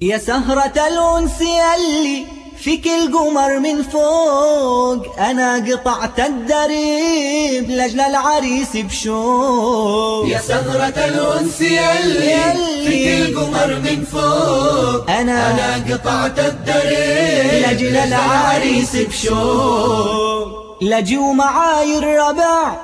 يا سهرة الأنس يلي فيك القمر من فوق أنا قطعت الدريب لجل العريس بشوق. يا سهرة الأنس يلي فيك القمر من فوق أنا, أنا قطعت الدريب لجل العريس بشوق. لجوا معاي الربع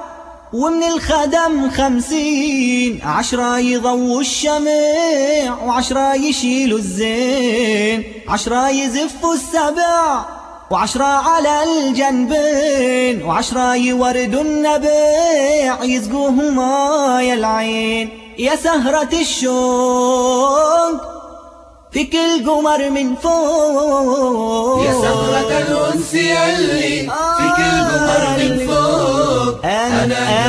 ومن الخدم خمسين عشرة يضووا الشمع وعشرة يشيلوا الزين عشرة يزفوا السبع وعشرة على الجنبين وعشرة يوردوا النبع يسقوهم ماي العين. يا سهرة الشوق في كل قمر من فوق. يا سهرة الأنس يلي في كل قمر من فوق. أنا قطعت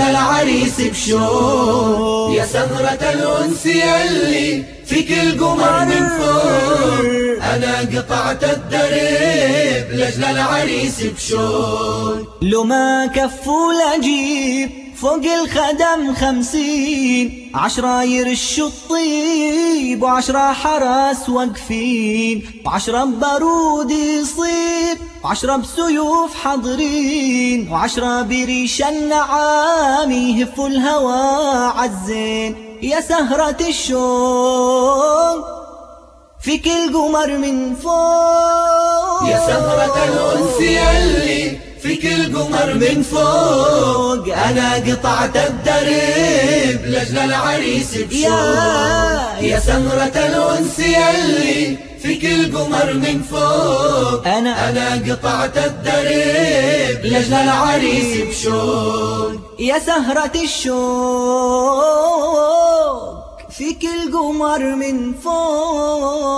العريس بشوق يا سهرة الأنس يلي في كل قمر من فوق. أنا قطعت الدرب لجل العريس بشوق لو ما كفوا لجيب فوق الخدم خمسين. عشرة يرشوا الطيب وعشرة حراس واقفين. وعشرة بارود يصيب. وعشرة بسيوف حاضرين وعشرة بريش النعام يهفوا الهوى عالزين يا سهرة الشوق في كل قمر من فوق. يا سهرة الأنس يلي في كل قمر من فوق. أنا قطعت الدرب لجل العريس بشوق يا, يا سهرة الأنس يلي في كل قمر من فوق. أنا أنا قطعت الدرب لجل العريس بشوق. يا سهرة الشوق في كل قمر من فوق.